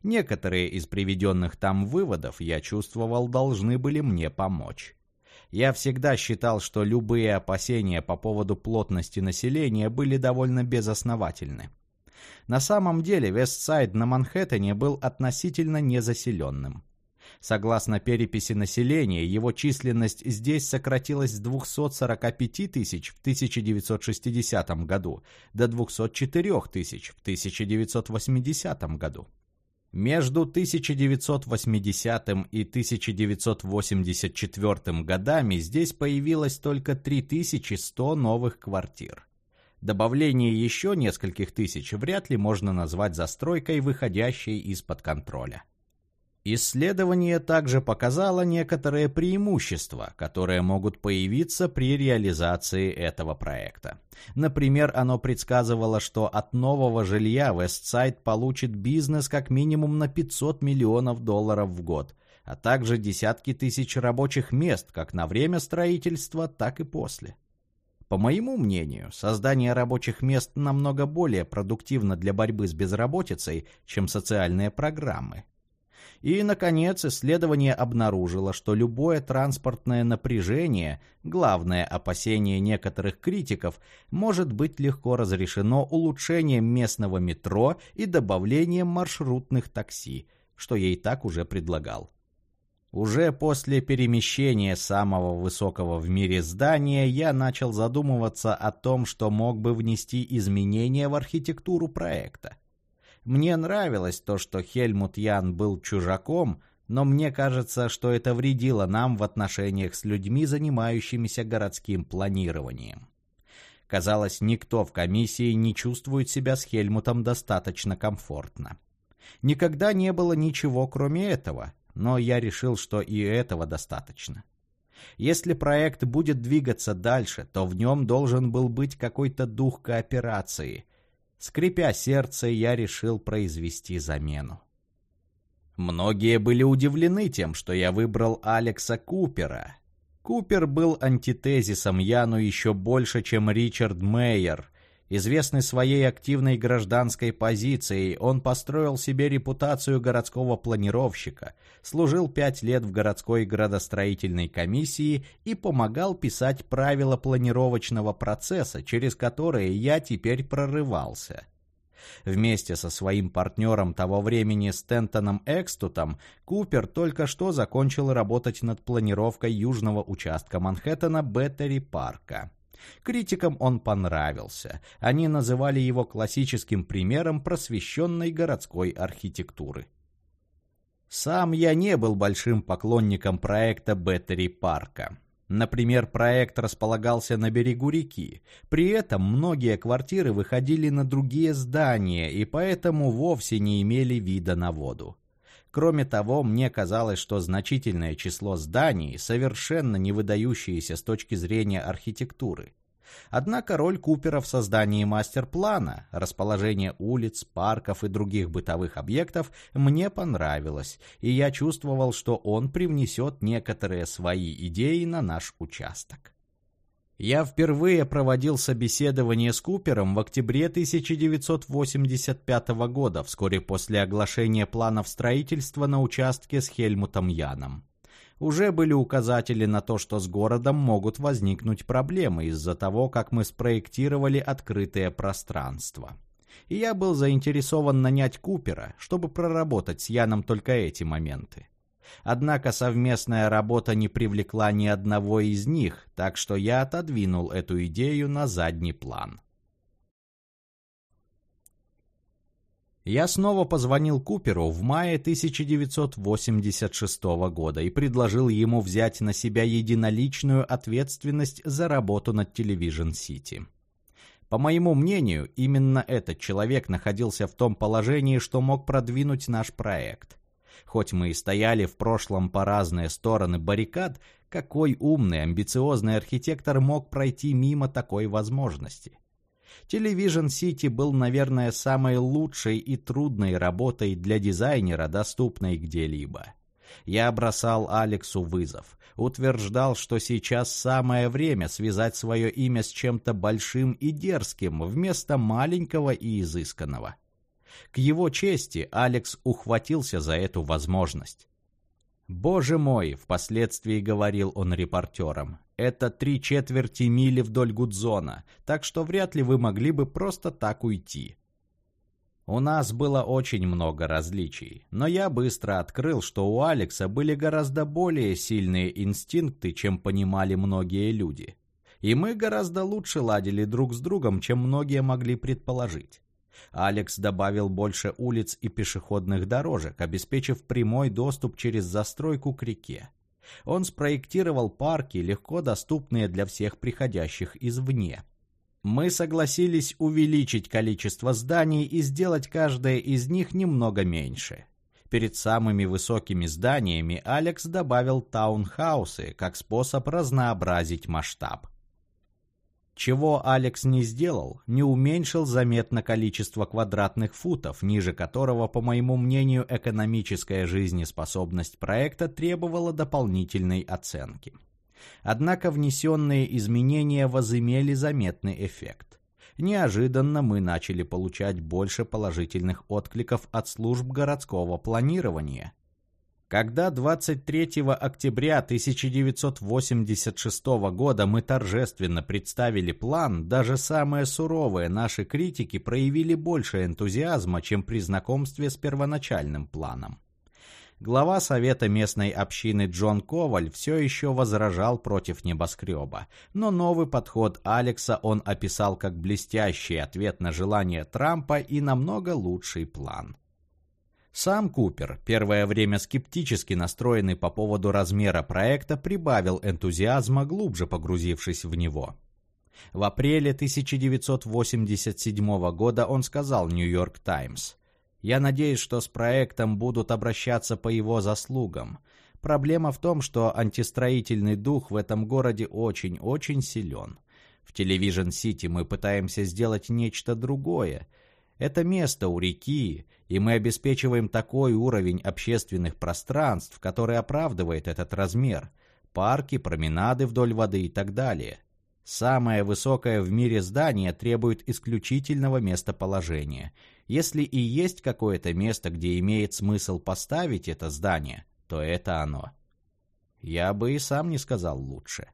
Некоторые из приведенных там выводов, я чувствовал, должны были мне помочь. Я всегда считал, что любые опасения по поводу плотности населения были довольно безосновательны. На самом деле Вестсайд на Манхэттене был относительно незаселенным. Согласно переписи населения, его численность здесь сократилась с 245 тысяч в 1960 году до 204 тысяч в 1980 году. Между 1980 и 1984 годами здесь появилось только 3100 новых квартир. Добавление еще нескольких тысяч вряд ли можно назвать застройкой, выходящей из-под контроля. Исследование также показало некоторые преимущества, которые могут появиться при реализации этого проекта. Например, оно предсказывало, что от нового жилья Westside получит бизнес как минимум на 500 миллионов долларов в год, а также десятки тысяч рабочих мест как на время строительства, так и после. По моему мнению, создание рабочих мест намного более продуктивно для борьбы с безработицей, чем социальные программы. И, наконец, исследование обнаружило, что любое транспортное напряжение, главное опасение некоторых критиков, может быть легко разрешено улучшением местного метро и добавлением маршрутных такси, что и так уже предлагал. Уже после перемещения самого высокого в мире здания я начал задумываться о том, что мог бы внести изменения в архитектуру проекта. Мне нравилось то, что Хельмут Ян был чужаком, но мне кажется, что это вредило нам в отношениях с людьми, занимающимися городским планированием. Казалось, никто в комиссии не чувствует себя с Хельмутом достаточно комфортно. Никогда не было ничего кроме этого, но я решил, что и этого достаточно. Если проект будет двигаться дальше, то в нем должен был быть какой-то дух кооперации – Скрипя сердце, я решил произвести замену. Многие были удивлены тем, что я выбрал Алекса Купера. Купер был антитезисом Яну еще больше, чем Ричард Мейер, Известный своей активной гражданской позицией, он построил себе репутацию городского планировщика, служил пять лет в городской градостроительной комиссии и помогал писать правила планировочного процесса, через которые я теперь прорывался. Вместе со своим партнером того времени Стентоном Экстутом Купер только что закончил работать над планировкой южного участка Манхэттена Беттери Парка. Критикам он понравился. Они называли его классическим примером просвещенной городской архитектуры. Сам я не был большим поклонником проекта Беттери Парка. Например, проект располагался на берегу реки. При этом многие квартиры выходили на другие здания и поэтому вовсе не имели вида на воду. Кроме того, мне казалось, что значительное число зданий совершенно не выдающиеся с точки зрения архитектуры. Однако роль Купера в создании мастер-плана, расположение улиц, парков и других бытовых объектов мне понравилась, и я чувствовал, что он привнесет некоторые свои идеи на наш участок. Я впервые проводил собеседование с Купером в октябре 1985 года, вскоре после оглашения планов строительства на участке с Хельмутом Яном. Уже были указатели на то, что с городом могут возникнуть проблемы из-за того, как мы спроектировали открытое пространство. И я был заинтересован нанять Купера, чтобы проработать с Яном только эти моменты. Однако совместная работа не привлекла ни одного из них, так что я отодвинул эту идею на задний план. Я снова позвонил Куперу в мае 1986 года и предложил ему взять на себя единоличную ответственность за работу над Television City. По моему мнению, именно этот человек находился в том положении, что мог продвинуть наш проект. Хоть мы и стояли в прошлом по разные стороны баррикад, какой умный, амбициозный архитектор мог пройти мимо такой возможности? Television City был, наверное, самой лучшей и трудной работой для дизайнера, доступной где-либо. Я бросал Алексу вызов, утверждал, что сейчас самое время связать свое имя с чем-то большим и дерзким вместо маленького и изысканного. К его чести Алекс ухватился за эту возможность. «Боже мой!» — впоследствии говорил он репортерам. «Это три четверти мили вдоль Гудзона, так что вряд ли вы могли бы просто так уйти». У нас было очень много различий, но я быстро открыл, что у Алекса были гораздо более сильные инстинкты, чем понимали многие люди. И мы гораздо лучше ладили друг с другом, чем многие могли предположить. Алекс добавил больше улиц и пешеходных дорожек, обеспечив прямой доступ через застройку к реке. Он спроектировал парки, легко доступные для всех приходящих извне. Мы согласились увеличить количество зданий и сделать каждое из них немного меньше. Перед самыми высокими зданиями Алекс добавил таунхаусы как способ разнообразить масштаб. Чего Алекс не сделал, не уменьшил заметно количество квадратных футов, ниже которого, по моему мнению, экономическая жизнеспособность проекта требовала дополнительной оценки. Однако внесенные изменения возымели заметный эффект. Неожиданно мы начали получать больше положительных откликов от служб городского планирования. Когда 23 октября 1986 года мы торжественно представили план, даже самые суровые наши критики проявили больше энтузиазма, чем при знакомстве с первоначальным планом. Глава Совета местной общины Джон Коваль все еще возражал против небоскреба, но новый подход Алекса он описал как блестящий ответ на желание Трампа и намного лучший план. Сам Купер, первое время скептически настроенный по поводу размера проекта, прибавил энтузиазма, глубже погрузившись в него. В апреле 1987 года он сказал «Нью-Йорк Таймс», я надеюсь, что с проектом будут обращаться по его заслугам. Проблема в том, что антистроительный дух в этом городе очень-очень силен. В Television City мы пытаемся сделать нечто другое. Это место у реки, и мы обеспечиваем такой уровень общественных пространств, который оправдывает этот размер. Парки, променады вдоль воды и так далее. Самое высокое в мире здание требует исключительного местоположения – если и есть какое-то место, где имеет смысл поставить это здание, то это оно. Я бы и сам не сказал лучше.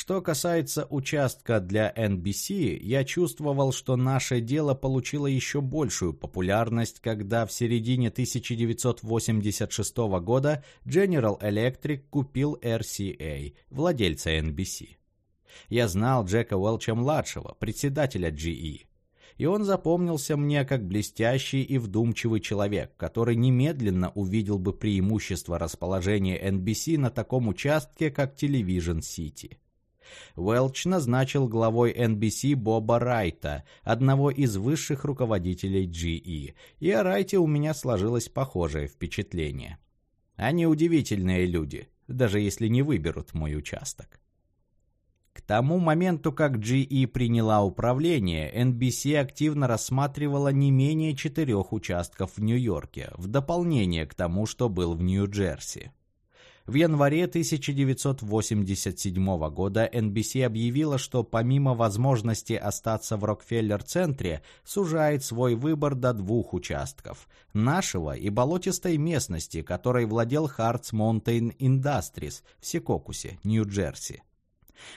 Что касается участка для NBC, я чувствовал, что наше дело получило еще большую популярность, когда в середине 1986 года General Electric купил RCA, владельца NBC. Я знал Джека Уэлча-младшего, председателя GE и он запомнился мне как блестящий и вдумчивый человек, который немедленно увидел бы преимущество расположения NBC на таком участке, как Television City. Уэлч назначил главой NBC Боба Райта, одного из высших руководителей GE, и о Райте у меня сложилось похожее впечатление. Они удивительные люди, даже если не выберут мой участок. К тому моменту, как GE приняла управление, NBC активно рассматривала не менее четырех участков в Нью-Йорке, в дополнение к тому, что был в Нью-Джерси. В январе 1987 года NBC объявила, что помимо возможности остаться в Рокфеллер-центре, сужает свой выбор до двух участков – нашего и болотистой местности, которой владел Hearts Mountain Industries в Секокусе, Нью-Джерси.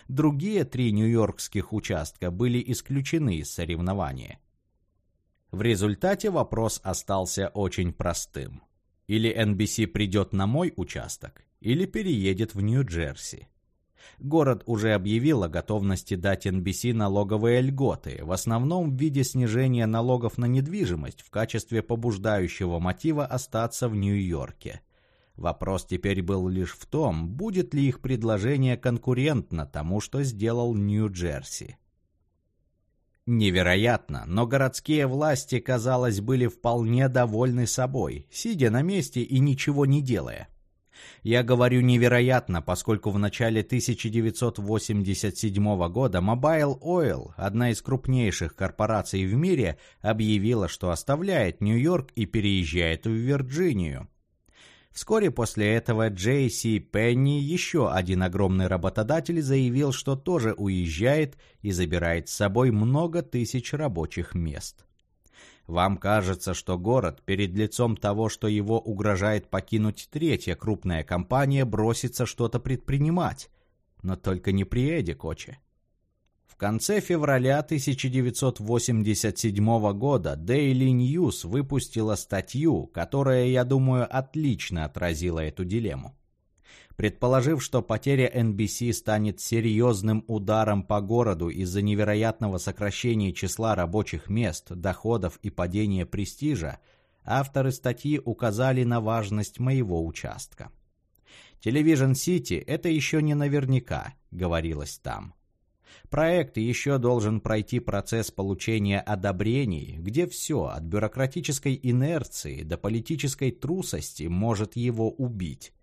Другие три нью-йоркских участка были исключены из соревнования. В результате вопрос остался очень простым. Или NBC придет на мой участок, или переедет в Нью-Джерси. Город уже объявил о готовности дать NBC налоговые льготы, в основном в виде снижения налогов на недвижимость в качестве побуждающего мотива остаться в Нью-Йорке – Вопрос теперь был лишь в том, будет ли их предложение конкурентно тому, что сделал Нью-Джерси. Невероятно, но городские власти, казалось, были вполне довольны собой, сидя на месте и ничего не делая. Я говорю невероятно, поскольку в начале 1987 года Mobile Oil, одна из крупнейших корпораций в мире, объявила, что оставляет Нью-Йорк и переезжает в Вирджинию. Вскоре после этого Джейси Пенни, еще один огромный работодатель, заявил, что тоже уезжает и забирает с собой много тысяч рабочих мест. Вам кажется, что город перед лицом того, что его угрожает покинуть третья крупная компания, бросится что-то предпринимать. Но только не при Эдди Коче. В конце февраля 1987 года Daily News выпустила статью, которая, я думаю, отлично отразила эту дилемму. Предположив, что потеря NBC станет серьезным ударом по городу из-за невероятного сокращения числа рабочих мест, доходов и падения престижа, авторы статьи указали на важность моего участка. «Телевижн Сити – это еще не наверняка», – говорилось там. Проект еще должен пройти процесс получения одобрений, где все, от бюрократической инерции до политической трусости, может его убить.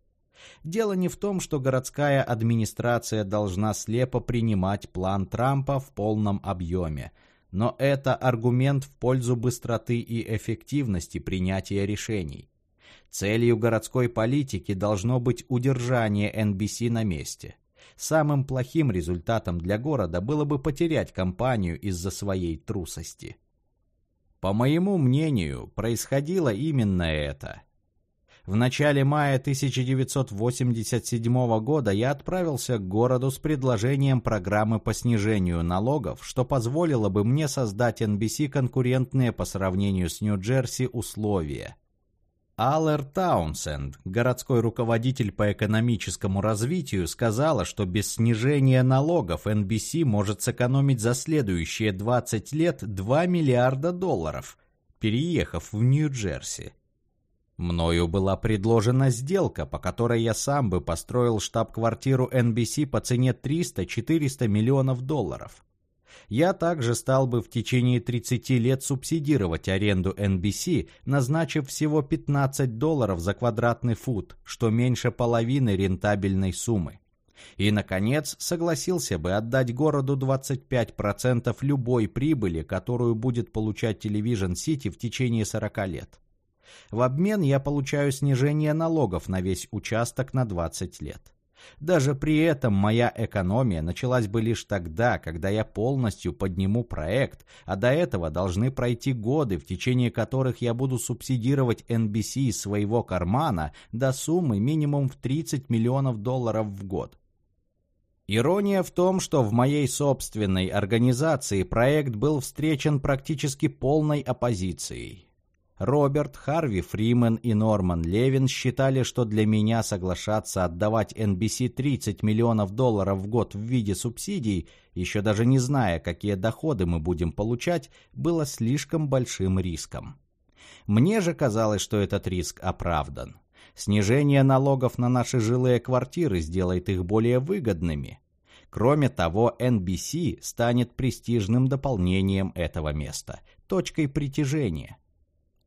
Дело не в том, что городская администрация должна слепо принимать план Трампа в полном объеме, но это аргумент в пользу быстроты и эффективности принятия решений. Целью городской политики должно быть удержание NBC на месте. Самым плохим результатом для города было бы потерять компанию из-за своей трусости. По моему мнению, происходило именно это. В начале мая 1987 года я отправился к городу с предложением программы по снижению налогов, что позволило бы мне создать NBC конкурентные по сравнению с Нью-Джерси условия. Аллер Таунсенд, городской руководитель по экономическому развитию, сказала, что без снижения налогов NBC может сэкономить за следующие 20 лет 2 миллиарда долларов, переехав в Нью-Джерси. Мною была предложена сделка, по которой я сам бы построил штаб-квартиру NBC по цене 300-400 миллионов долларов. Я также стал бы в течение 30 лет субсидировать аренду NBC, назначив всего 15 долларов за квадратный фут, что меньше половины рентабельной суммы. И, наконец, согласился бы отдать городу 25% любой прибыли, которую будет получать Television City в течение 40 лет. В обмен я получаю снижение налогов на весь участок на 20 лет. Даже при этом моя экономия началась бы лишь тогда, когда я полностью подниму проект, а до этого должны пройти годы, в течение которых я буду субсидировать NBC из своего кармана до суммы минимум в 30 миллионов долларов в год. Ирония в том, что в моей собственной организации проект был встречен практически полной оппозицией. Роберт, Харви Фримен и Норман Левин считали, что для меня соглашаться отдавать NBC 30 миллионов долларов в год в виде субсидий, еще даже не зная, какие доходы мы будем получать, было слишком большим риском. Мне же казалось, что этот риск оправдан. Снижение налогов на наши жилые квартиры сделает их более выгодными. Кроме того, NBC станет престижным дополнением этого места, точкой притяжения.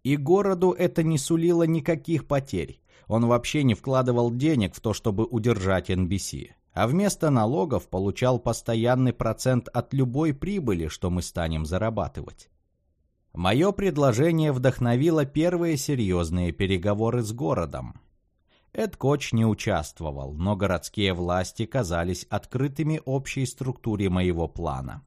И городу это не сулило никаких потерь. Он вообще не вкладывал денег в то, чтобы удержать NBC, а вместо налогов получал постоянный процент от любой прибыли, что мы станем зарабатывать. Мое предложение вдохновило первые серьезные переговоры с городом. Эд Коч не участвовал, но городские власти казались открытыми общей структуре моего плана.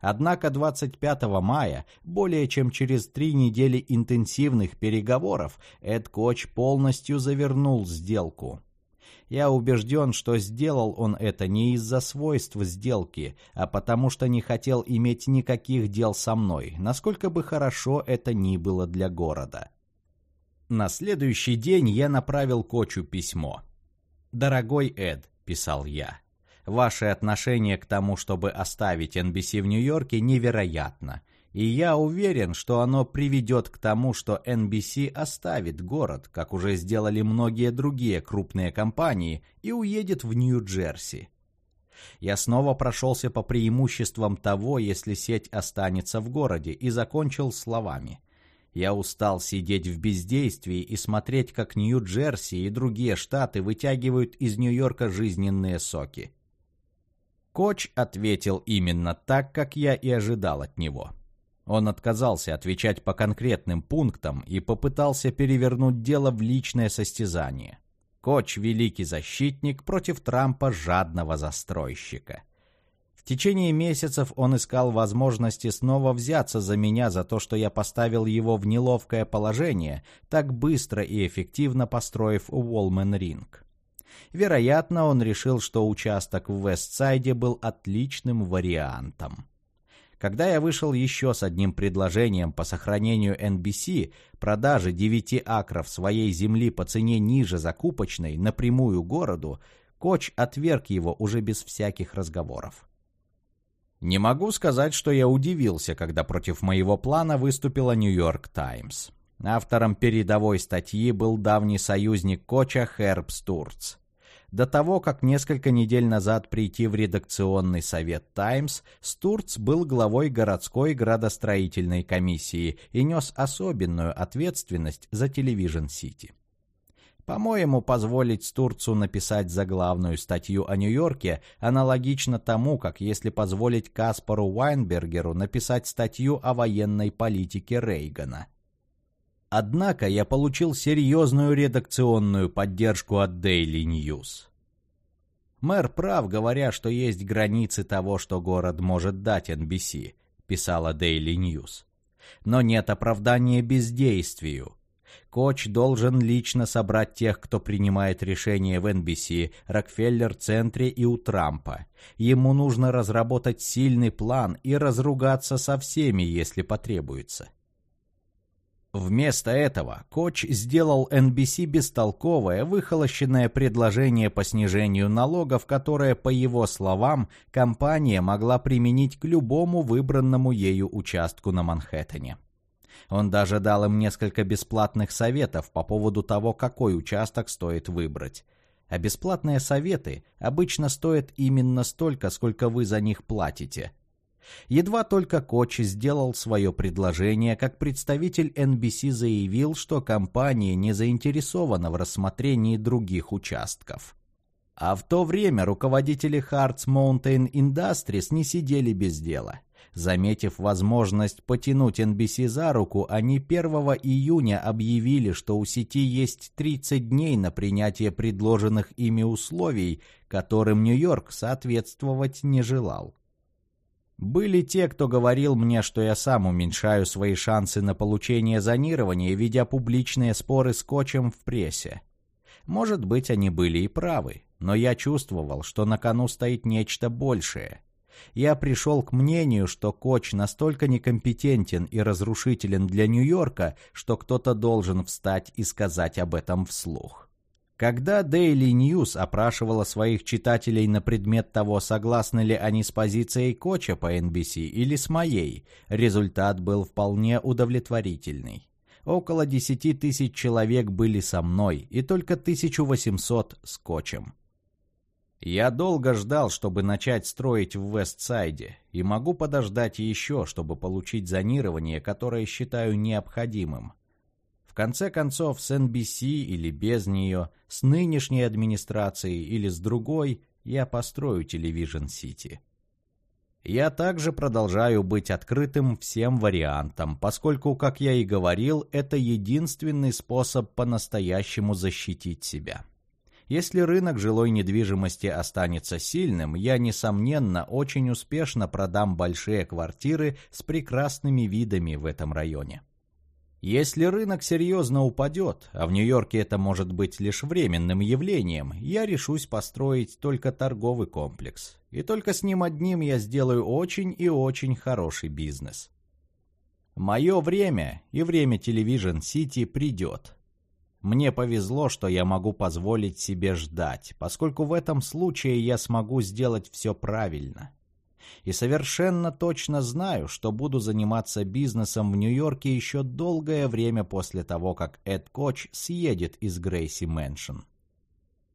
Однако 25 мая, более чем через три недели интенсивных переговоров, Эд Коч полностью завернул сделку. Я убежден, что сделал он это не из-за свойств сделки, а потому что не хотел иметь никаких дел со мной, насколько бы хорошо это ни было для города. На следующий день я направил Кочу письмо. «Дорогой Эд», — писал я, — Ваше отношение к тому, чтобы оставить NBC в Нью-Йорке, невероятно. И я уверен, что оно приведет к тому, что NBC оставит город, как уже сделали многие другие крупные компании, и уедет в Нью-Джерси. Я снова прошелся по преимуществам того, если сеть останется в городе, и закончил словами. Я устал сидеть в бездействии и смотреть, как Нью-Джерси и другие штаты вытягивают из Нью-Йорка жизненные соки. Коч ответил именно так, как я и ожидал от него. Он отказался отвечать по конкретным пунктам и попытался перевернуть дело в личное состязание. Коч – великий защитник против Трампа жадного застройщика. В течение месяцев он искал возможности снова взяться за меня за то, что я поставил его в неловкое положение, так быстро и эффективно построив Уолмен Ринк. Вероятно, он решил, что участок в Вестсайде был отличным вариантом. Когда я вышел еще с одним предложением по сохранению NBC, продажи 9 акров своей земли по цене ниже закупочной напрямую городу, Коч отверг его уже без всяких разговоров. Не могу сказать, что я удивился, когда против моего плана выступила Нью-Йорк Таймс. Автором передовой статьи был давний союзник Коча Херб Стурц. До того, как несколько недель назад прийти в редакционный совет «Таймс», Стурц был главой городской градостроительной комиссии и нес особенную ответственность за Телевижн Сити. По-моему, позволить Стурцу написать заглавную статью о Нью-Йорке аналогично тому, как если позволить Каспару Вайнбергеру написать статью о военной политике Рейгана. Однако я получил серьезную редакционную поддержку от Daily News. Мэр прав, говоря, что есть границы того, что город может дать NBC, писала Daily News. Но нет оправдания бездействию. Коч должен лично собрать тех, кто принимает решения в NBC, Рокфеллер-центре и у Трампа. Ему нужно разработать сильный план и разругаться со всеми, если потребуется. Вместо этого Коч сделал NBC бестолковое, выхолощенное предложение по снижению налогов, которое, по его словам, компания могла применить к любому выбранному ею участку на Манхэттене. Он даже дал им несколько бесплатных советов по поводу того, какой участок стоит выбрать. А бесплатные советы обычно стоят именно столько, сколько вы за них платите. Едва только Коч сделал свое предложение, как представитель NBC заявил, что компания не заинтересована в рассмотрении других участков. А в то время руководители Hearts Mountain Industries не сидели без дела. Заметив возможность потянуть NBC за руку, они 1 июня объявили, что у сети есть 30 дней на принятие предложенных ими условий, которым Нью-Йорк соответствовать не желал. Были те, кто говорил мне, что я сам уменьшаю свои шансы на получение зонирования, ведя публичные споры с Кочем в прессе. Может быть, они были и правы, но я чувствовал, что на кону стоит нечто большее. Я пришел к мнению, что Коч настолько некомпетентен и разрушителен для Нью-Йорка, что кто-то должен встать и сказать об этом вслух. Когда Daily News опрашивала своих читателей на предмет того, согласны ли они с позицией Коча по NBC или с моей, результат был вполне удовлетворительный. Около 10 тысяч человек были со мной и только 1800 с Кочем. Я долго ждал, чтобы начать строить в Вестсайде, и могу подождать еще, чтобы получить зонирование, которое считаю необходимым. Конце концов, с NBC или без нее, с нынешней администрацией или с другой, я построю Television City. Я также продолжаю быть открытым всем вариантам, поскольку, как я и говорил, это единственный способ по-настоящему защитить себя. Если рынок жилой недвижимости останется сильным, я, несомненно, очень успешно продам большие квартиры с прекрасными видами в этом районе. Если рынок серьезно упадет, а в Нью-Йорке это может быть лишь временным явлением, я решусь построить только торговый комплекс. И только с ним одним я сделаю очень и очень хороший бизнес. Мое время и время Television City придет. Мне повезло, что я могу позволить себе ждать, поскольку в этом случае я смогу сделать все правильно. И совершенно точно знаю, что буду заниматься бизнесом в Нью-Йорке еще долгое время после того, как Эд Коч съедет из Грейси Мэншн.